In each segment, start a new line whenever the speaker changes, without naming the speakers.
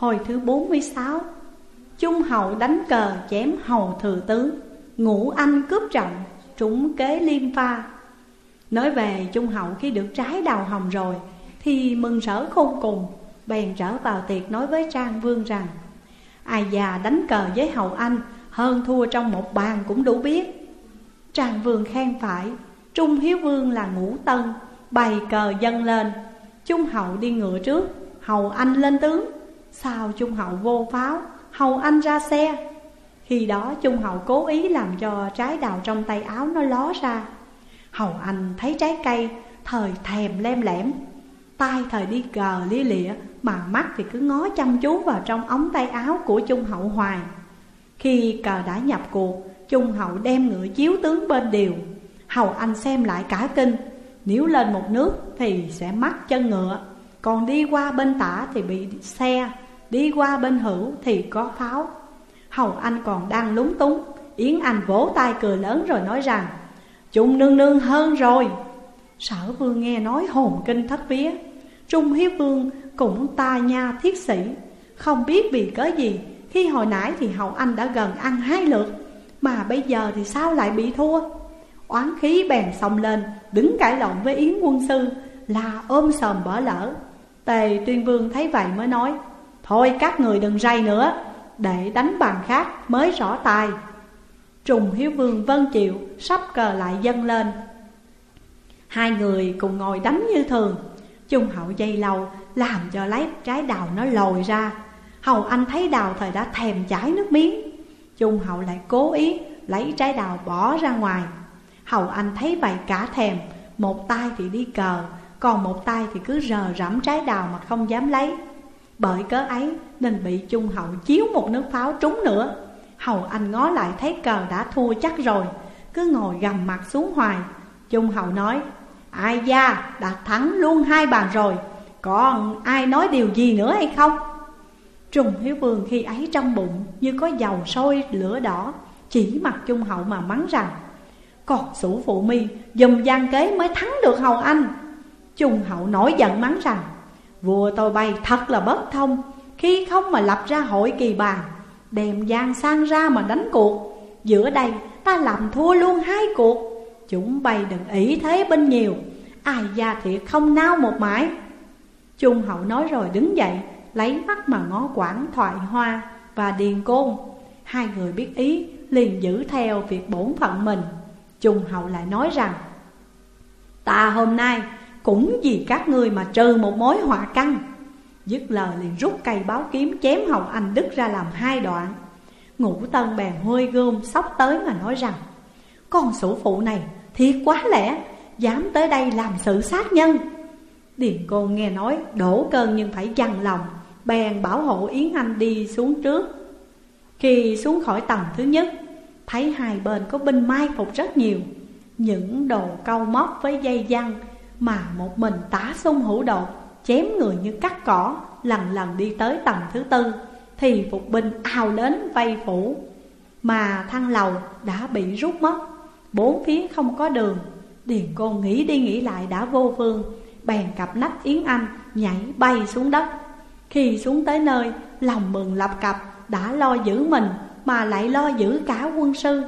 Hồi thứ 46 Trung hậu đánh cờ chém hầu thừa tướng Ngũ anh cướp trọng Trúng kế liên pha. Nói về Trung hậu khi được trái đào hồng rồi, Thì mừng rỡ khôn cùng, Bèn trở vào tiệc nói với Trang Vương rằng, Ai già đánh cờ với hậu anh, Hơn thua trong một bàn cũng đủ biết. Trang Vương khen phải, Trung Hiếu Vương là ngũ tân, Bày cờ dâng lên. Trung hậu đi ngựa trước, Hầu anh lên tướng. Sao Trung hậu vô pháo? Hầu anh ra xe. Khi đó Trung hậu cố ý làm cho trái đào trong tay áo nó ló ra. Hầu anh thấy trái cây, Thời thèm lem lẻm. Tay thời đi gờ lia lịa, Mà mắt thì cứ ngó chăm chú vào trong ống tay áo của Trung hậu hoài. Khi cờ đã nhập cuộc, Trung hậu đem ngựa chiếu tướng bên điều. Hầu anh xem lại cả kinh Nếu lên một nước thì sẽ mắc chân ngựa. Còn đi qua bên tả thì bị xe, Đi qua bên hữu thì có pháo. Hầu anh còn đang lúng túng, Yến Anh vỗ tay cười lớn rồi nói rằng Trung nương nương hơn rồi. Sở vương nghe nói hồn kinh thất vía. Trung hiếu vương cũng ta nha thiết sĩ. Không biết vì cớ gì, Khi hồi nãy thì hậu anh đã gần ăn hai lượt, Mà bây giờ thì sao lại bị thua? Oán khí bèn xông lên, Đứng cãi lộn với Yến quân sư, Là ôm sờm bỏ lỡ. Tề tuyên vương thấy vậy mới nói, Thôi các người đừng ray nữa, Để đánh bàn khác mới rõ tài Trùng hiếu vương vân chịu, Sắp cờ lại dâng lên. Hai người cùng ngồi đánh như thường. Trung hậu dây lâu, Làm cho lấy trái đào nó lồi ra. Hầu anh thấy đào thời đã thèm chảy nước miếng. Trung hậu lại cố ý Lấy trái đào bỏ ra ngoài. Hầu anh thấy vậy cả thèm, Một tay thì đi cờ còn một tay thì cứ rờ rẫm trái đào mà không dám lấy. Bởi cớ ấy nên bị Trung hậu chiếu một nước pháo trúng nữa. Hầu anh ngó lại thấy cờ đã thua chắc rồi, Cứ ngồi gầm mặt xuống hoài. Trung hậu nói, Ai da, đã thắng luôn hai bàn rồi, Còn ai nói điều gì nữa hay không? Trùng Hiếu Vương khi ấy trong bụng Như có dầu sôi lửa đỏ, Chỉ mặt Trung Hậu mà mắng rằng, Còn sủ phụ mi Dùm gian kế mới thắng được hầu anh. Trung Hậu nổi giận mắng rằng, Vua tôi bay thật là bất thông, Khi không mà lập ra hội kỳ bàn, Đem gian sang ra mà đánh cuộc, Giữa đây ta làm thua luôn hai cuộc, Chúng bay đừng ý thế bên nhiều, Ai gia thiệt không nao một mãi. Trung hậu nói rồi đứng dậy, Lấy mắt mà ngó quảng thoại hoa và điền côn. Hai người biết ý, liền giữ theo việc bổn phận mình. Trung hậu lại nói rằng, Ta hôm nay cũng vì các ngươi mà trừ một mối họa căn Dứt lời liền rút cây báo kiếm chém hậu anh đứt ra làm hai đoạn. Ngũ tân bèn hôi gươm sóc tới mà nói rằng, Con sủ phụ này, thiệt quá lẽ Dám tới đây làm sự sát nhân. Điền cô nghe nói, đổ cơn nhưng phải dằn lòng, Bèn bảo hộ Yến Anh đi xuống trước. Khi xuống khỏi tầng thứ nhất, Thấy hai bên có binh mai phục rất nhiều. Những đồ câu móc với dây giăng. Mà một mình tả sung hữu đột Chém người như cắt cỏ, Lần lần đi tới tầng thứ tư, Thì phục binh ào đến vây phủ. Mà thăng lầu đã bị rút mất, Bốn phía không có đường. Điền cô nghĩ đi nghĩ lại đã vô phương, Bèn cặp nách Yến Anh nhảy bay xuống đất. Khi xuống tới nơi, lòng mừng lập cập, Đã lo giữ mình mà lại lo giữ cả quân sư.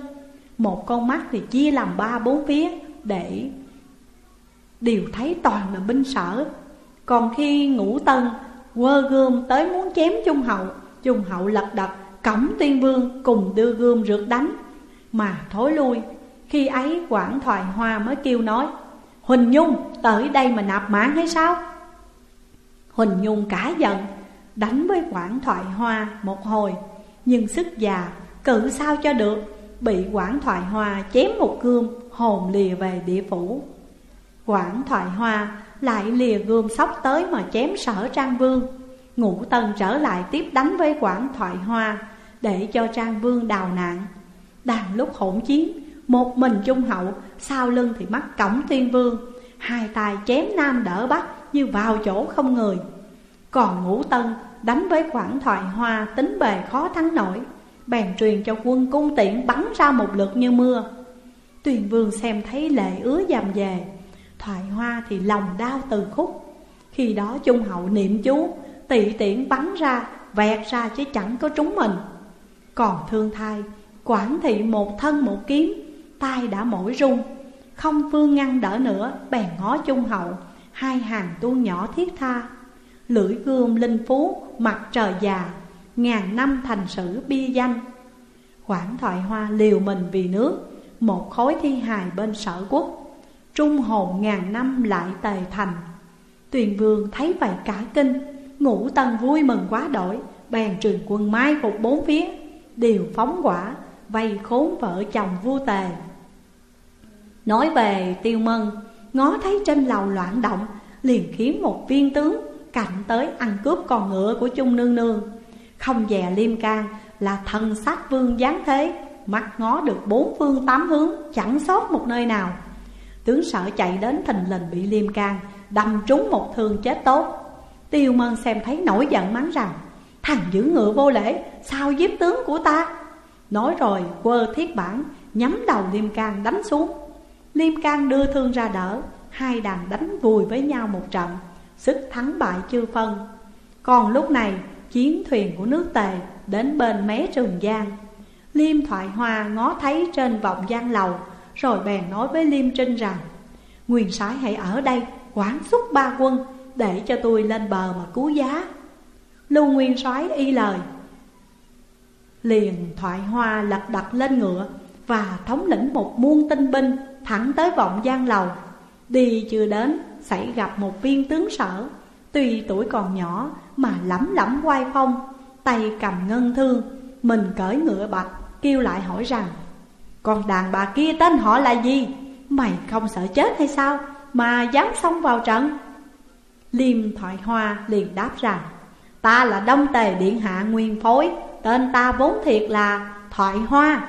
Một con mắt thì chia làm ba bốn phía Để đều thấy toàn là binh sở. Còn khi ngũ tân, quơ gươm tới muốn chém Trung Hậu Trung Hậu lật đật cổng tuyên vương cùng đưa gươm rượt đánh. Mà thối lui, khi ấy Quảng Thoại Hoa mới kêu nói, Huỳnh Nhung, tới đây mà nạp mạng hay sao? Huỳnh Nhung cả giận, Đánh với Quảng Thoại Hoa một hồi, Nhưng sức già cự sao cho được, Bị Quảng Thoại Hoa chém một gươm Hồn lìa về địa phủ. Quảng Thoại Hoa, lại lìa gươm sóc tới mà chém sở Trang Vương. Ngũ Tân trở lại tiếp đánh với Quảng Thoại Hoa, Để cho Trang Vương đào nạn Đang lúc hỗn chiến, một mình trung hậu, Sau lưng thì mắt cổng tiên vương, Hai tay chém nam đỡ bắc Như vào chỗ không người. Còn ngũ tân đánh với quảng thoại hoa Tính bề khó thắng nổi, Bèn truyền cho quân cung tiện bắn ra một lượt như mưa. Tuyền vương xem thấy lệ ứa dầm về Thoại hoa thì lòng đau từ khúc. Khi đó trung hậu niệm chú Tị tiện bắn ra, vẹt ra chứ chẳng có trúng mình. Còn thương thai, Quản thị một thân một kiếm, tay đã mỏi rung. Không phương ngăn đỡ nữa, Bèn ngó trung hậu, Hai hàng tuôn nhỏ thiết tha. Lưỡi gươm linh phú, Mặt trời già, Ngàn năm thành sử bi danh. Quảng thoại hoa liều mình vì nước, Một khối thi hài bên sở quốc. Trung hồn ngàn năm lại tề thành. Tuyền vương thấy vậy cả kinh, Ngũ tân vui mừng quá đổi, Bèn trường quân mai phục bốn phía, Đều phóng quả, Vây khốn vợ chồng vua tề. Nói về tiêu mân, Ngó thấy trên lầu loạn động, Liền khiến một viên tướng Cạnh tới ăn cướp con ngựa của chung nương nương. Không dè liêm can Là thần sát vương giáng thế, Mắt ngó được bốn phương tám hướng, Chẳng sót một nơi nào. Tướng sợ chạy đến thình lình bị liêm can, Đâm trúng một thương chết tốt. Tiêu mân xem thấy nổi giận mắng rằng, Thằng giữ ngựa vô lễ, Sao giết tướng của ta? Nói rồi, quơ thiết bản, Nhắm đầu liêm can đánh xuống. Liêm can đưa thương ra đỡ, Hai đàn đánh vùi với nhau một trận, Sức thắng bại chưa phân. Còn lúc này, chiến thuyền của nước tề Đến bên mé trường giang. Liêm thoại hoa ngó thấy trên vọng giang lầu rồi bèn nói với Liêm Trinh rằng Nguyên sái hãy ở đây quản xuất ba quân, Để cho tôi lên bờ mà cứu giá. Lưu Nguyên soái y lời. Liền thoại hoa lật đặt lên ngựa Và thống lĩnh một muôn tinh binh Thẳng tới vọng giang lầu. Đi chưa đến, Xảy gặp một viên tướng sở, Tuy tuổi còn nhỏ Mà lắm lắm quay phong, Tay cầm ngân thương Mình cởi ngựa bạch, Kêu lại hỏi rằng con đàn bà kia tên họ là gì? Mày không sợ chết hay sao Mà dám xông vào trận? Liêm thoại hoa liền đáp rằng, Ta là Đông Tề Điện Hạ Nguyên Phối, Tên ta vốn thiệt là Thoại Hoa.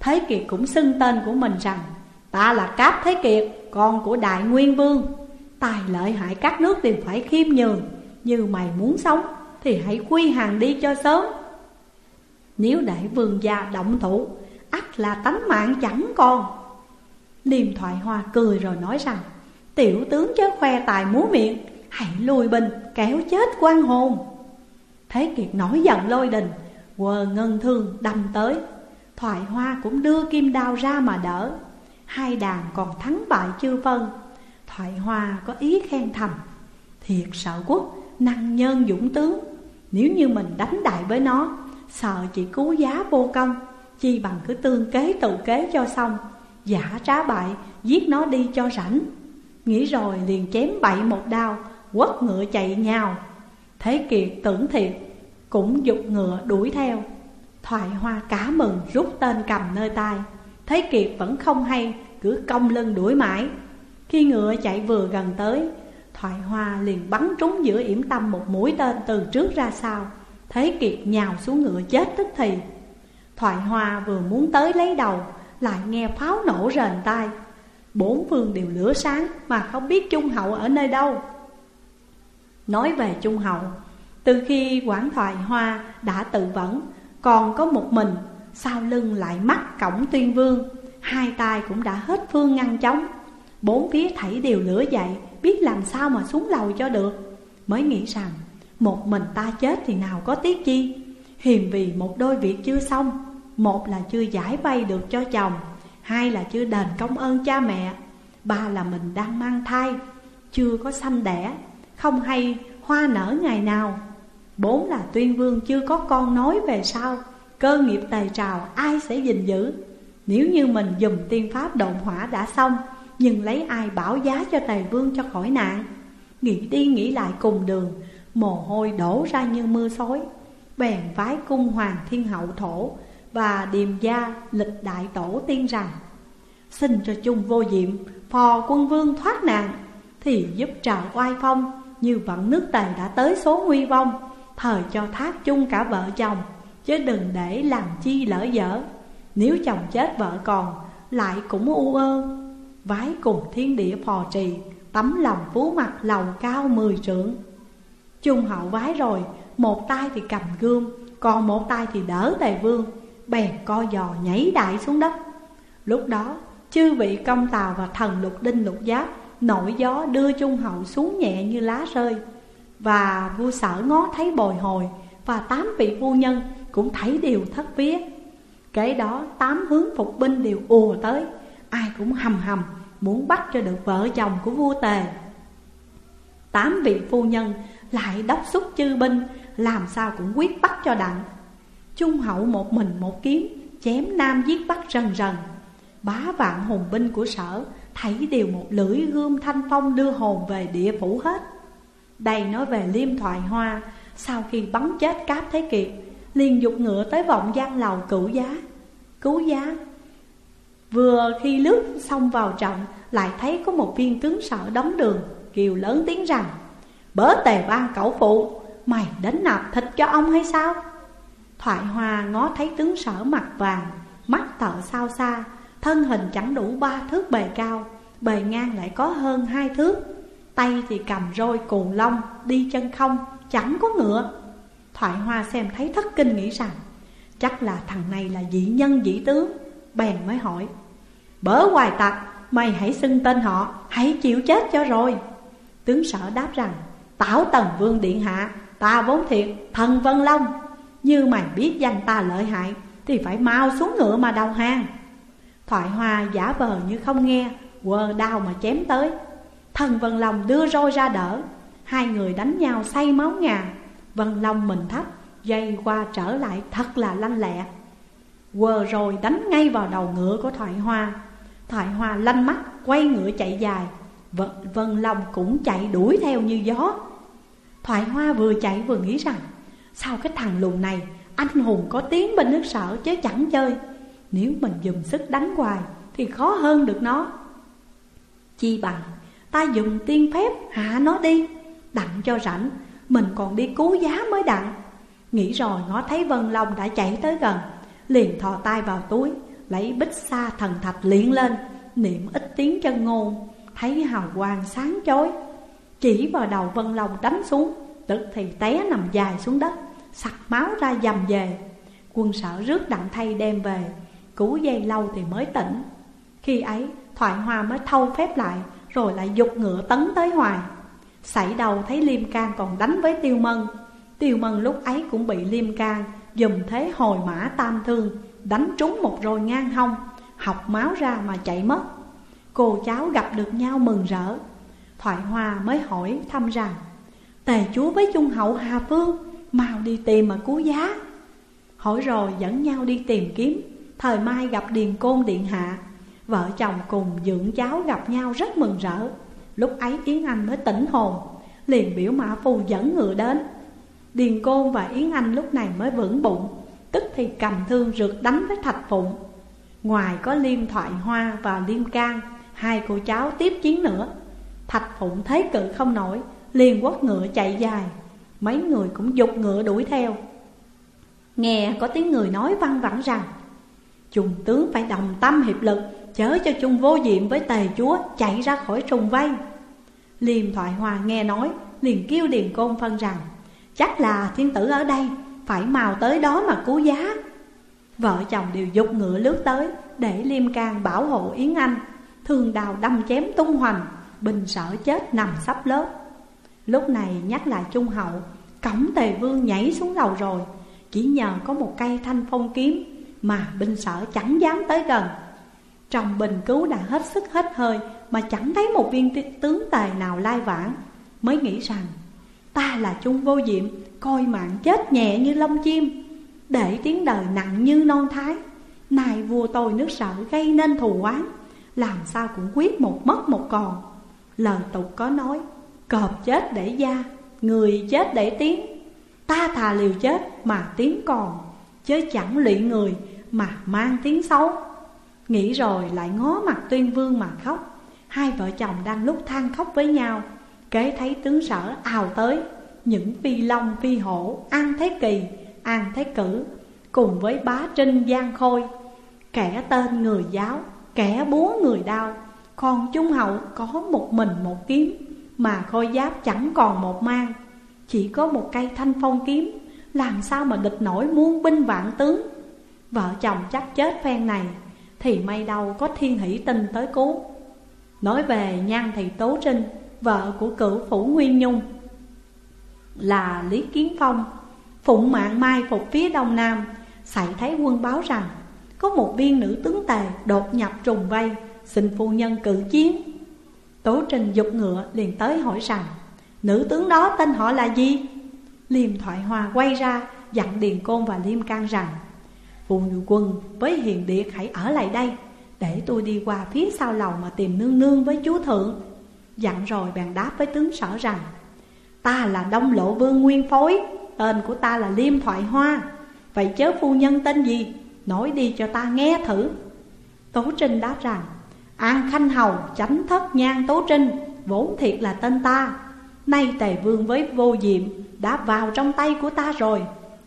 Thế Kiệt cũng xưng tên của mình rằng, Ta là Cáp Thế Kiệt, Con của Đại Nguyên Vương. Tài lợi hại các nước đều phải khiêm nhường. Như mày muốn sống, Thì hãy quy hàng đi cho sớm. Nếu để vương gia động thủ ắt là tánh mạng chẳng còn. Liêm thoại hoa cười rồi nói rằng, Tiểu tướng chớ khoe tài múa miệng, Hãy lùi bình kéo chết quan hồn. Thế Kiệt nổi giận lôi đình, Quờ ngân thương đâm tới. Thoại hoa cũng đưa kim đao ra mà đỡ. Hai đàn còn thắng bại chưa phân. Thoại hoa có ý khen thầm, Thiệt sợ quốc, năng nhân dũng tướng. Nếu như mình đánh đại với nó, Sợ chỉ cứu giá vô công. Chi bằng cứ tương kế tự kế cho xong, Giả trá bại, giết nó đi cho rảnh. Nghĩ rồi liền chém bậy một đao, Quất ngựa chạy nhào. Thế Kiệt tưởng thiệt, Cũng dục ngựa đuổi theo. Thoại hoa cá mừng rút tên cầm nơi tay Thế Kiệt vẫn không hay, Cứ cong lưng đuổi mãi. Khi ngựa chạy vừa gần tới, Thoại hoa liền bắn trúng giữa yểm tâm một mũi tên từ trước ra sau. Thế Kiệt nhào xuống ngựa chết tức thì. Thoại hoa vừa muốn tới lấy đầu, Lại nghe pháo nổ rền tai. Bốn phương đều lửa sáng Mà không biết Trung Hậu ở nơi đâu. Nói về Trung Hậu, Từ khi quản thoại hoa đã tự vẫn, Còn có một mình, Sau lưng lại mắc cổng tuyên vương, Hai tay cũng đã hết phương ngăn chống. Bốn phía thảy đều lửa dậy, Biết làm sao mà xuống lầu cho được. Mới nghĩ rằng, Một mình ta chết thì nào có tiếc chi? Hiềm vì một đôi việc chưa xong. Một là chưa giải vay được cho chồng, Hai là chưa đền công ơn cha mẹ, Ba là mình đang mang thai, Chưa có sanh đẻ, Không hay hoa nở ngày nào. Bốn là tuyên vương chưa có con nói về sau, Cơ nghiệp tài trào ai sẽ gìn giữ? Nếu như mình dùng tiên pháp động hỏa đã xong, Nhưng lấy ai bảo giá cho tài vương cho khỏi nạn? Nghĩ đi nghĩ lại cùng đường, Mồ hôi đổ ra như mưa xối, Bèn vái cung hoàng thiên hậu thổ và điềm gia lịch đại tổ tiên rằng, Xin cho chung vô diệm, Phò quân vương thoát nạn, Thì giúp trợ oai phong Như vận nước tề đã tới số nguy vong Thời cho thác chung cả vợ chồng, Chứ đừng để làm chi lỡ dở. Nếu chồng chết vợ còn, Lại cũng u ơ. Vái cùng thiên địa phò trì, Tấm lòng phú mặt lầu cao mười trượng. Chung hậu vái rồi, Một tay thì cầm gươm, Còn một tay thì đỡ tề vương. Bèn co giò nhảy đại xuống đất. Lúc đó, Chư vị công tào và thần lục đinh lục giáp, Nổi gió đưa trung hậu xuống nhẹ như lá rơi. Và vua sở ngó thấy bồi hồi, và tám vị phu nhân cũng thấy đều thất vía. Kế đó, tám hướng phục binh đều ùa tới. Ai cũng hầm hầm, muốn bắt cho được vợ chồng của vua tề. Tám vị phu nhân lại đốc xúc chư binh, Làm sao cũng quyết bắt cho đặng. Trung hậu một mình một kiếm, Chém nam giết bắc rần rần. Bá vạn hùng binh của sở, Thấy đều một lưỡi gươm thanh phong đưa hồn về địa phủ hết. Đây nói về liêm thoại hoa, Sau khi bắn chết cáp thế kiệt liền dục ngựa tới vọng gian lầu cửu giá. Cứu giá, Vừa khi lướt xong vào trọng Lại thấy có một viên tướng sở đóng đường Kiều lớn tiếng rằng, Bớ tề ban cẩu phụ, Mày đến nạp thịt cho ông hay sao? Thoại hoa ngó thấy tướng sở mặt vàng, Mắt tợ sao xa, Thân hình chẳng đủ ba thước bề cao, Bề ngang lại có hơn hai thước. Tay thì cầm roi cù lông Đi chân không, chẳng có ngựa. Thoại hoa xem thấy thất kinh nghĩ rằng, Chắc là thằng này là dị nhân, dị tướng, Bèn mới hỏi. Bớ hoài tặc Mày hãy xưng tên họ, Hãy chịu chết cho rồi. Tướng sở đáp rằng, Tảo tần vương điện hạ, Ta vốn thiệt, thần Vân Long. Như mày biết danh ta lợi hại, Thì phải mau xuống ngựa mà đầu hàng. Thoại hoa giả vờ như không nghe Quơ đau mà chém tới. Thần Vân Long đưa roi ra đỡ. Hai người đánh nhau say máu ngà. Vân Long mình thấp, Dây qua trở lại thật là lanh lẹ. Quờ rồi đánh ngay vào đầu ngựa của Thoại Hoa. Thoại Hoa lanh mắt, quay ngựa chạy dài. Vân Long cũng chạy đuổi theo như gió. Thoại Hoa vừa chạy vừa nghĩ rằng Sao cái thằng lùn này, anh hùng có tiếng bên nước sở chứ chẳng chơi. Nếu mình dùng sức đánh hoài thì khó hơn được nó. Chi bằng, ta dùng tiên phép hạ nó đi. Đặng cho rảnh, Mình còn đi cứu giá mới đặng. Nghĩ rồi ngó thấy Vân Long đã chạy tới gần, Liền thò tay vào túi, Lấy bích sa thần thạch liền lên, Niệm ít tiếng chân ngôn, Thấy hào quang sáng chói. Chỉ vào đầu Vân Long đánh xuống Tức thì té nằm dài xuống đất, Sặc máu ra dầm về. Quân sở rước đặng thay đem về, Cứu dây lâu thì mới tỉnh. Khi ấy, Thoại Hoa mới thâu phép lại, Rồi lại dục ngựa tấn tới hoài. Xảy đầu thấy Liêm Can còn đánh với Tiêu Mân. Tiêu Mân lúc ấy cũng bị Liêm Can Dùm thế hồi mã tam thương, Đánh trúng một rồi ngang hông, Học máu ra mà chạy mất. Cô cháu gặp được nhau mừng rỡ. Thoại Hoa mới hỏi thăm rằng Tề chúa với Trung hậu Hà Phương Mau đi tìm mà cứu giá. Hỏi rồi dẫn nhau đi tìm kiếm. Thời mai gặp Điền Côn Điện Hạ. Vợ chồng cùng dưỡng cháu gặp nhau rất mừng rỡ. Lúc ấy Yến Anh mới tỉnh hồn, Liền biểu mã phù dẫn ngựa đến. Điền Côn và Yến Anh lúc này mới vững bụng, Tức thì cầm thương rượt đánh với Thạch Phụng. Ngoài có Liêm Thoại Hoa và Liêm Can, Hai cô cháu tiếp chiến nữa. Thạch Phụng thấy cự không nổi Liền quất ngựa chạy dài. Mấy người cũng dục ngựa đuổi theo. Nghe có tiếng người nói văng vẳng rằng Trung tướng phải đồng tâm hiệp lực, Chớ cho chung vô diệm với tề chúa Chạy ra khỏi trùng vây. Liêm thoại hòa nghe nói, Liền kêu Điền Côn phân rằng, Chắc là thiên tử ở đây, Phải mau tới đó mà cứu giá. Vợ chồng đều dục ngựa lướt tới Để Liêm Can bảo hộ Yến Anh Thường đào đâm chém tung hoành, Bình sợ chết nằm sắp lớp. Lúc này nhắc lại Trung Hậu, Cổng tề vương nhảy xuống lầu rồi. Chỉ nhờ có một cây thanh phong kiếm Mà binh sở chẳng dám tới gần. Trong bình cứu đã hết sức hết hơi Mà chẳng thấy một viên tướng tề nào lai vãng. Mới nghĩ rằng, Ta là chung vô diệm, Coi mạng chết nhẹ như lông chim. Để tiếng đời nặng như non thái Này vua tôi nước sở gây nên thù oán, Làm sao cũng quyết một mất một còn. Lời tục có nói Cọp chết để da Người chết để tiếng. Ta thà liều chết mà tiếng còn Chứ chẳng lụy người mà mang tiếng xấu. Nghĩ rồi lại ngó mặt tuyên vương mà khóc. Hai vợ chồng đang lúc than khóc với nhau Kế thấy tướng sở ào tới. Những phi long phi hổ An Thế Kỳ, An Thế Cử Cùng với bá trinh Giang Khôi. Kẻ tên người giáo, kẻ búa người đao Còn Trung Hậu có một mình một kiếm. Mà khôi giáp chẳng còn một mang. Chỉ có một cây thanh phong kiếm. Làm sao mà địch nổi muôn binh vạn tướng? Vợ chồng chắc chết phen này, Thì may đâu có thiên hỷ tinh tới cứu. Nói về nhan thị Tố Trinh, Vợ của cửu phủ Nguyên Nhung. Là Lý Kiến Phong, Phụng mạng mai phục phía đông nam Xảy thấy quân báo rằng Có một viên nữ tướng tề đột nhập trùng vây, Xin phu nhân cử chiến. Tố Trình dục ngựa liền tới hỏi rằng, Nữ tướng đó tên họ là gì? Liêm Thoại Hòa quay ra, dặn Điền Côn và Liêm Can rằng Phụ nữ quân, với Hiền Điệt hãy ở lại đây, Để tôi đi qua phía sau lầu mà tìm nương nương với chúa thượng. Dặn rồi bèn đáp với tướng sở rằng, Ta là Đông Lộ Vương Nguyên Phối, Tên của ta là Liêm Thoại Hoa. Vậy chớ phu nhân tên gì, Nói đi cho ta nghe thử. Tố Trinh đáp rằng An Khanh Hầu chánh thất nhan Tố Trinh, Vốn thiệt là tên ta. Nay tề vương với vô diệm Đã vào trong tay của ta rồi,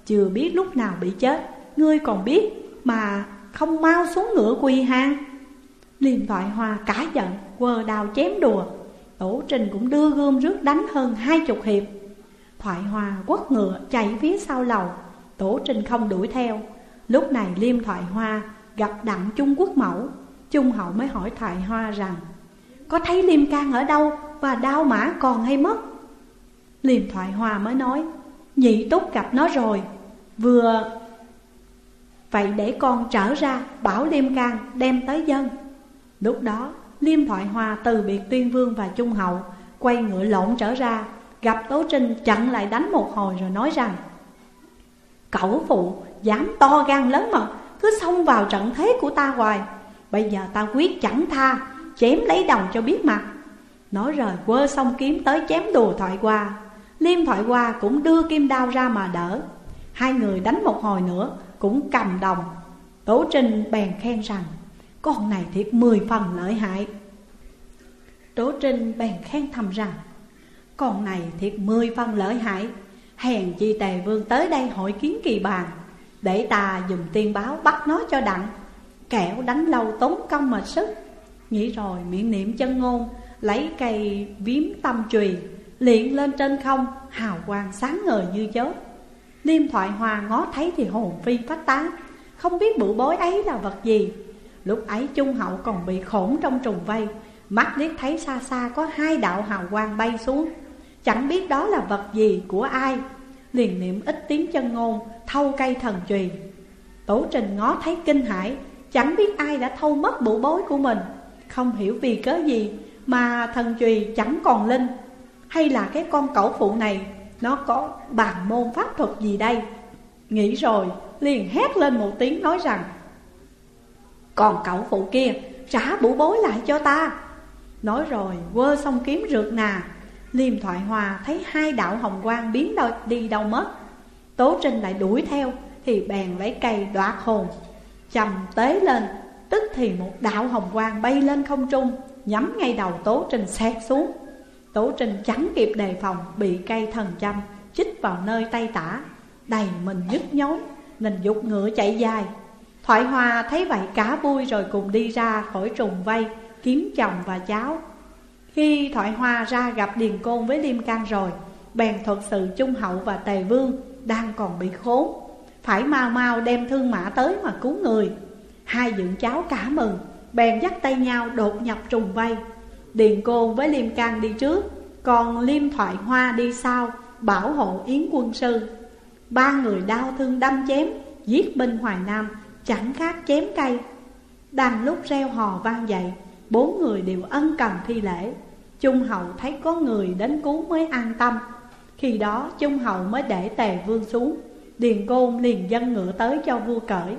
Chưa biết lúc nào bị chết. Ngươi còn biết mà không mau xuống ngựa quỳ hàng? Liêm thoại hoa cả giận, Quờ đào chém đùa. Tổ trình cũng đưa gươm rước đánh hơn hai chục hiệp. Thoại hoa quất ngựa chạy phía sau lầu Tổ trình không đuổi theo. Lúc này Liêm thoại hoa gặp đặng Trung Quốc mẫu Trung hậu mới hỏi thoại hoa rằng, Có thấy Liêm can ở đâu và đao mã còn hay mất? Liêm thoại hoa mới nói, Nhị túc gặp nó rồi, Vừa Vậy để con trở ra bảo Liêm can đem tới dân. Lúc đó, Liêm thoại hoa từ biệt tuyên vương và trung hậu, Quay ngựa lộn trở ra, Gặp Tố Trinh chặn lại đánh một hồi rồi nói rằng Cậu phụ, dám to gan lớn mật, Cứ xông vào trận thế của ta hoài. Bây giờ ta quyết chẳng tha, Chém lấy đồng cho biết mặt. Nói rồi quơ xong kiếm tới chém đùa thoại qua. Liêm thoại qua cũng đưa kim đao ra mà đỡ. Hai người đánh một hồi nữa cũng cầm đồng. Tố Trinh bèn khen rằng, Con này thiệt mười phần lợi hại. Tố Trinh bèn khen thầm rằng, Con này thiệt mười phần lợi hại. Hèn chi tề vương tới đây hội kiến kỳ bàn, Để ta dùng tiên báo bắt nó cho đặng. Kẻo đánh lâu tốn công mà sức. Nghĩ rồi miệng niệm chân ngôn, Lấy cây viếm tâm trùy Liện lên trên không, Hào quang sáng ngời như chớp. Liêm thoại hòa ngó thấy thì hồn phi phách tán. Không biết bụ bối ấy là vật gì. Lúc ấy trung hậu còn bị khổn trong trùng vây. Mắt liếc thấy xa xa có hai đạo hào quang bay xuống. Chẳng biết đó là vật gì, của ai. Liền niệm ít tiếng chân ngôn, Thâu cây thần chùy. Tổ trình ngó thấy kinh hãi Chẳng biết ai đã thâu mất bộ bối của mình. Không hiểu vì cớ gì Mà thần chùy chẳng còn linh. Hay là cái con cẩu phụ này Nó có bàn môn pháp thuật gì đây? Nghĩ rồi liền hét lên một tiếng nói rằng Còn cậu phụ kia trả bụ bối lại cho ta. Nói rồi quơ xong kiếm rượt nà. Liêm thoại hòa thấy hai đạo hồng quang biến đâu, đi đâu mất. Tố Trinh lại đuổi theo Thì bèn lấy cây đoạt hồn. Chầm tế lên, Tức thì một đạo hồng quang bay lên không trung, Nhắm ngay đầu Tố Trinh xẹt xuống. Tố Trinh chẳng kịp đề phòng, Bị cây thần châm chích vào nơi tay tả, Đầy mình nhức nhối, Nên dục ngựa chạy dài. Thoại hoa thấy vậy cả vui rồi cùng đi ra khỏi trùng vây, Kiếm chồng và cháu. Khi Thoại Hoa ra gặp Điền Côn với Liêm Can rồi, Bèn thuật sự Trung Hậu và Tề Vương Đang còn bị khốn. Phải mau mau đem thương mã tới mà cứu người. Hai dưỡng cháu cả mừng, Bèn dắt tay nhau đột nhập trùng vây. Điền Côn với Liêm Can đi trước, Còn Liêm Thoại Hoa đi sau, Bảo hộ Yến quân sư. Ba người đau thương đâm chém, Giết binh Hoài Nam, Chẳng khác chém cây. Đang lúc reo hò vang dậy, Bốn người đều ân cần thi lễ. Trung hậu thấy có người đến cứu mới an tâm. Khi đó Trung hậu mới để tề vương xuống. Điền côn liền dân ngựa tới cho vua cởi.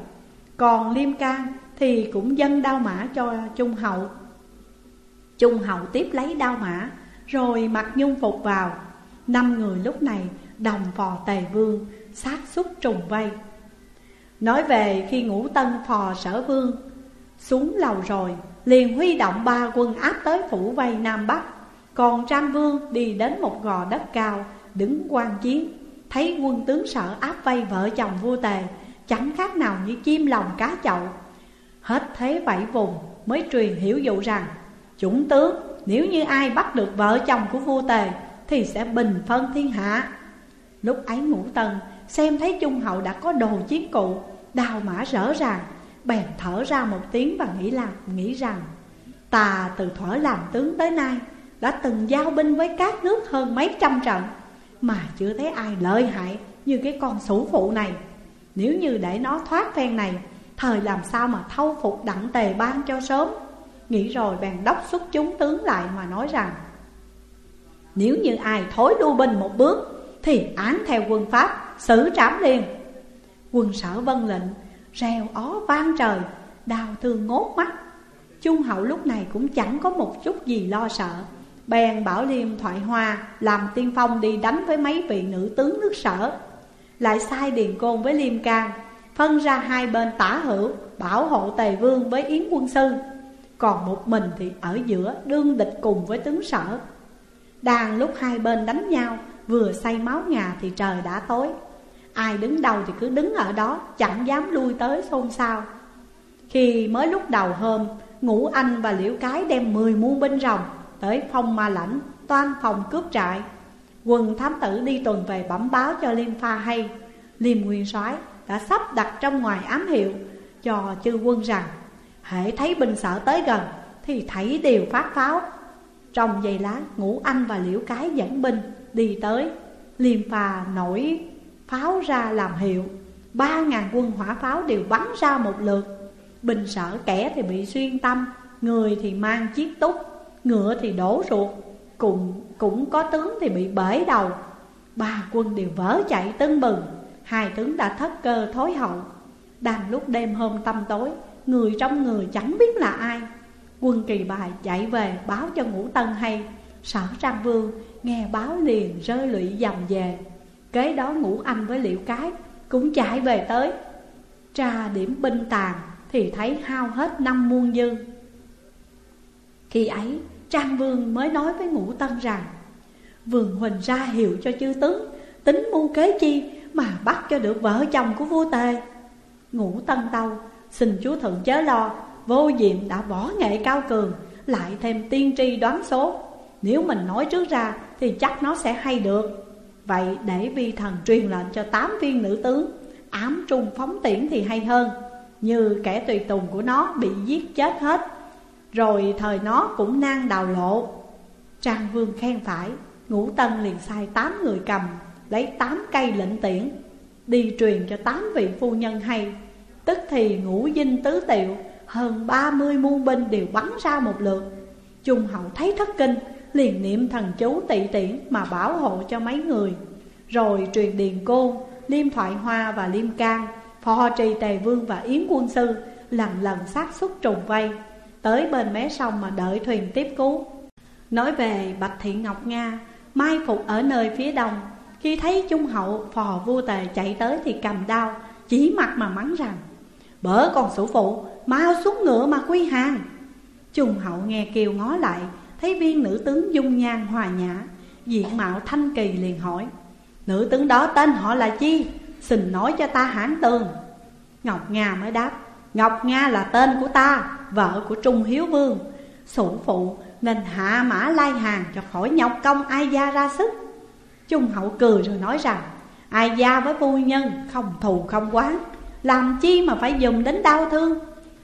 Còn Liêm can thì cũng dân đao mã cho Trung hậu. Trung hậu tiếp lấy đao mã, Rồi mặc nhung phục vào. Năm người lúc này đồng phò tề vương sát xuất trùng vây. Nói về khi ngũ tân phò sở vương, Xuống lầu rồi, Liền huy động ba quân áp tới phủ vây Nam Bắc. Còn Trang Vương đi đến một gò đất cao, Đứng quan chiến. Thấy quân tướng sở áp vây vợ chồng vua tề, Chẳng khác nào như chim lòng cá chậu. Hết thế vẫy vùng mới truyền hiểu dụ rằng, Chủng tướng, nếu như ai bắt được vợ chồng của vua tề Thì sẽ bình phân thiên hạ. Lúc ấy ngũ tân xem thấy trung hậu đã có đồ chiến cụ, Đào mã rỡ ràng, Bèn thở ra một tiếng và nghĩ làm nghĩ rằng, Ta từ thuở làm tướng tới nay Đã từng giao binh với các nước hơn mấy trăm trận mà chưa thấy ai lợi hại như cái con sủ phụ này. Nếu như để nó thoát phen này, Thời làm sao mà thâu phục đặng tề ban cho sớm? Nghĩ rồi bèn đốc xuất chúng tướng lại mà nói rằng, Nếu như ai thối đu binh một bước, Thì án theo quân Pháp xử trảm liền. Quân sở vân lệnh, Reo ó vang trời, Đào thương ngốt mắt. Trung hậu lúc này cũng chẳng có một chút gì lo sợ. Bèn bảo Liêm thoại hoa Làm tiên phong đi đánh với mấy vị nữ tướng nước sở. Lại sai Điền Côn với Liêm Cang Phân ra hai bên tả hữu, Bảo hộ Tề Vương với Yến quân sư. Còn một mình thì ở giữa đương địch cùng với tướng sở. Đang lúc hai bên đánh nhau, Vừa say máu ngà thì trời đã tối. Ai đứng đầu thì cứ đứng ở đó, Chẳng dám lui tới xôn xao. Khi mới lúc đầu hôm, Ngũ Anh và Liễu Cái đem 10 muôn binh rồng Tới phong ma lãnh, toan phòng cướp trại. Quân thám tử đi tuần về bẩm báo cho Liêm Pha hay. Liêm Nguyên soái đã sắp đặt trong ngoài ám hiệu, Cho chư quân rằng Hãy thấy binh sở tới gần, Thì thấy đều phát pháo. Trong giây lá Ngũ Anh và Liễu Cái dẫn binh đi tới. Liêm Pha nổi pháo ra làm hiệu. Ba ngàn quân hỏa pháo đều bắn ra một lượt. Binh sở kẻ thì bị xuyên tâm, Người thì mang chiếc túc. Ngựa thì đổ ruột, Cùng, cũng có tướng thì bị bể đầu. Ba quân đều vỡ chạy tưng bừng, Hai tướng đã thất cơ thối hậu. Đang lúc đêm hôm tăm tối, Người trong người chẳng biết là ai. Quân kỳ bài chạy về báo cho ngũ tân hay. Sở Trang Vương nghe báo liền rơi lụy dầm về. Kế đó ngũ anh với liệu cái cũng chạy về tới. Tra điểm binh tàn thì thấy hao hết năm muôn dư. Khi ấy Trang Vương mới nói với Ngũ Tân rằng Vườn Huỳnh ra hiệu cho chư tướng Tính mưu kế chi mà bắt cho được vợ chồng của vua Tề. Ngũ Tân Tâu, Xin chúa thượng chớ lo, Vô diệm đã võ nghệ cao cường, Lại thêm tiên tri đoán số. Nếu mình nói trước ra Thì chắc nó sẽ hay được. Vậy để vi thần truyền lệnh cho tám viên nữ tướng, Ám trung phóng tiễn thì hay hơn, như kẻ tùy tùng của nó bị giết chết hết. Rồi thời nó cũng nang đào lộ. Trang vương khen phải, Ngũ Tân liền sai tám người cầm, Lấy tám cây lệnh tiễn, Đi truyền cho tám vị phu nhân hay. Tức thì ngũ dinh tứ tiệu, Hơn ba mươi muôn binh đều bắn ra một lượt. Trung hậu thấy thất kinh, Liền niệm thần chú tị tiễn Mà bảo hộ cho mấy người. Rồi truyền điền côn, Liêm thoại hoa và liêm can, Phò trì tề vương và yến quân sư, Lần lần sát xuất trùng vây. Tới bên mé sông mà đợi thuyền tiếp cứu. Nói về Bạch Thị Ngọc Nga, Mai phục ở nơi phía đông. Khi thấy Trung Hậu phò vua tề chạy tới thì cầm đao, Chỉ mặt mà mắng rằng Bỡ con sủ phụ, Mau xuống ngựa mà quy hàng. Trung Hậu nghe kêu ngó lại, Thấy viên nữ tướng dung nhan hòa nhã, Diện mạo thanh kỳ liền hỏi, Nữ tướng đó tên họ là chi? Xin nói cho ta hãn tường. Ngọc Nga mới đáp Ngọc Nga là tên của ta, Vợ của Trung Hiếu Vương. Sủ phụ, nên hạ mã lai hàng Cho khỏi nhọc công ai gia ra sức. Trung hậu cười rồi nói rằng, Ai gia với phu nhân không thù không quán, Làm chi mà phải dùng đến đau thương?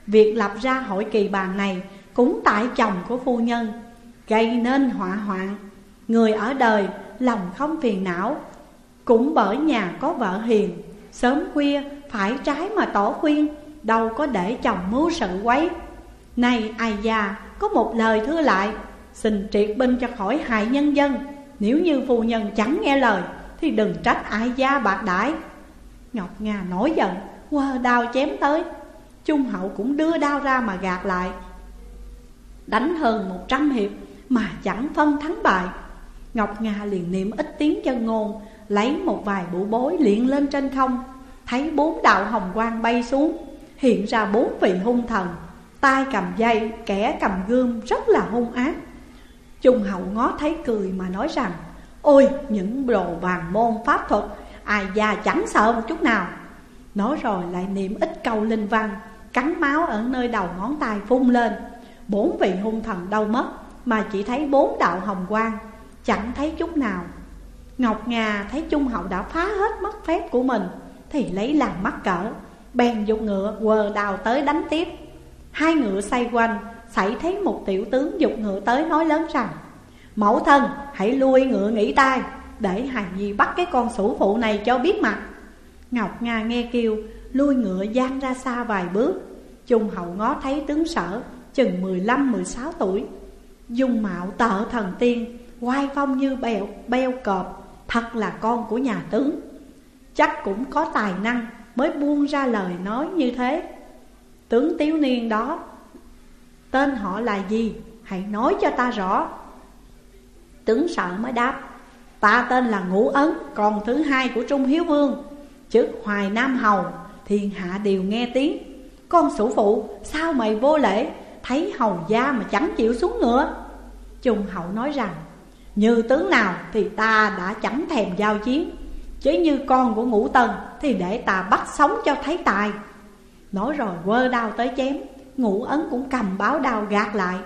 Việc lập ra hội kỳ bàn này Cũng tại chồng của phu nhân, Gây nên họa hoạn. Người ở đời lòng không phiền não, cũng bởi nhà có vợ hiền, Sớm khuya phải trái mà tỏ khuyên. Đâu có để chồng mưu sự quấy. Này ai già, có một lời thưa lại, Xin triệt binh cho khỏi hại nhân dân. Nếu như phu nhân chẳng nghe lời, Thì đừng trách ai gia bạc đãi. Ngọc Nga nổi giận, Quơ đao chém tới. Trung hậu cũng đưa đao ra mà gạt lại. Đánh hơn một trăm hiệp Mà chẳng phân thắng bại. Ngọc Nga liền niệm ít tiếng chân ngôn, Lấy một vài bụ bối liền lên trên không. Thấy bốn đạo hồng quang bay xuống Hiện ra bốn vị hung thần. Tay cầm dây, kẻ cầm gươm rất là hung ác. Trung hậu ngó thấy cười mà nói rằng Ôi những đồ bàn môn pháp thuật Ai già chẳng sợ một chút nào. Nói rồi lại niệm ít câu linh văn Cắn máu ở nơi đầu ngón tay phun lên. Bốn vị hung thần đâu mất Mà chỉ thấy bốn đạo hồng quang Chẳng thấy chút nào. Ngọc Ngà thấy Trung Hậu đã phá hết mất phép của mình Thì lấy làm mắc cỡ. Bèn dục ngựa quờ đào tới đánh tiếp. Hai ngựa xoay quanh Xảy thấy một tiểu tướng dục ngựa tới nói lớn rằng Mẫu thân hãy lui ngựa nghỉ tai Để Hài Nhi bắt cái con sủ phụ này cho biết mặt. Ngọc Nga nghe kêu Lui ngựa gian ra xa vài bước. Trung hậu ngó thấy tướng sở Chừng 15-16 tuổi. Dung mạo tợ thần tiên Quai phong như bèo, beo cọp Thật là con của nhà tướng. Chắc cũng có tài năng Mới buông ra lời nói như thế. Tướng Tiếu Niên đó, Tên họ là gì? Hãy nói cho ta rõ. Tướng sợ mới đáp, Ta tên là Ngũ Ấn, Còn thứ hai của Trung Hiếu Vương Chức Hoài Nam Hầu, Thiên hạ đều nghe tiếng. Con sủ phụ, sao mày vô lễ? Thấy hầu gia mà chẳng chịu xuống ngựa Trung hậu nói rằng, Như tướng nào thì ta đã chẳng thèm giao chiến. Chứ như con của ngũ tần Thì để ta bắt sống cho thấy tài. Nói rồi quơ đao tới chém, Ngũ ấn cũng cầm báo đao gạt lại.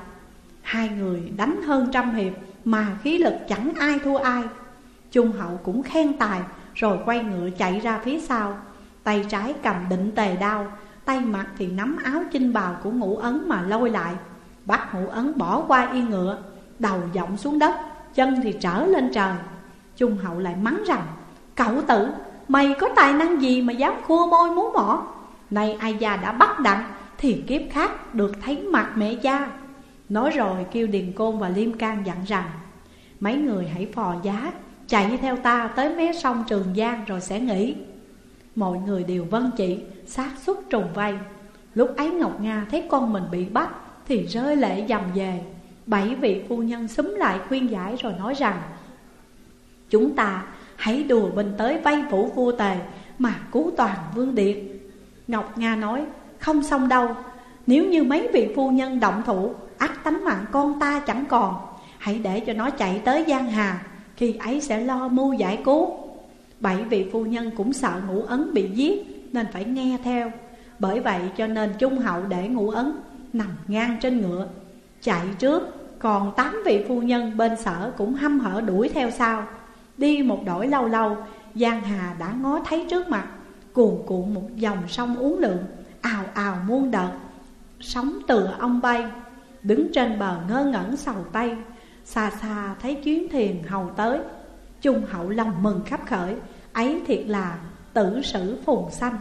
Hai người đánh hơn trăm hiệp Mà khí lực chẳng ai thua ai. Trung hậu cũng khen tài, Rồi quay ngựa chạy ra phía sau. Tay trái cầm định tề đao, Tay mặt thì nắm áo chinh bào của ngũ ấn mà lôi lại. Bắt ngũ ấn bỏ qua yên ngựa, Đầu dọng xuống đất, Chân thì trở lên trời. Trung hậu lại mắng rằng Cậu tử Mày có tài năng gì mà dám khua môi muốn mỏ Nay ai già đã bắt đặng Thì kiếp khác được thấy mặt mẹ cha. Nói rồi kêu Điền Côn và Liêm Can dặn rằng Mấy người hãy phò giá Chạy theo ta tới mé sông Trường Giang rồi sẽ nghỉ. Mọi người đều vân chỉ, xác suất trùng vây. Lúc ấy Ngọc Nga thấy con mình bị bắt Thì rơi lệ dầm về. Bảy vị phu nhân xúm lại khuyên giải rồi nói rằng Chúng ta hãy đùa mình tới vây phủ vua tề Mà cứu toàn vương điệt Ngọc Nga nói, không xong đâu. Nếu như mấy vị phu nhân động thủ ắt tánh mạng con ta chẳng còn. Hãy để cho nó chạy tới Giang Hà, Khi ấy sẽ lo mưu giải cứu. Bảy vị phu nhân cũng sợ ngũ ấn bị giết, Nên phải nghe theo. Bởi vậy cho nên trung hậu để ngũ ấn Nằm ngang trên ngựa. Chạy trước, Còn tám vị phu nhân bên sở cũng hăm hở đuổi theo sau. Đi một đổi lâu lâu, Giang Hà đã ngó thấy trước mặt, Cuồn cuộn một dòng sông uốn lượn, Ào ào muôn đợt. Sóng từ ông bay, Đứng trên bờ ngơ ngẩn sầu tay Xa xa thấy chuyến thuyền hầu tới. Trung hậu lòng mừng khắp khởi, Ấy thiệt là tử sử phùng xanh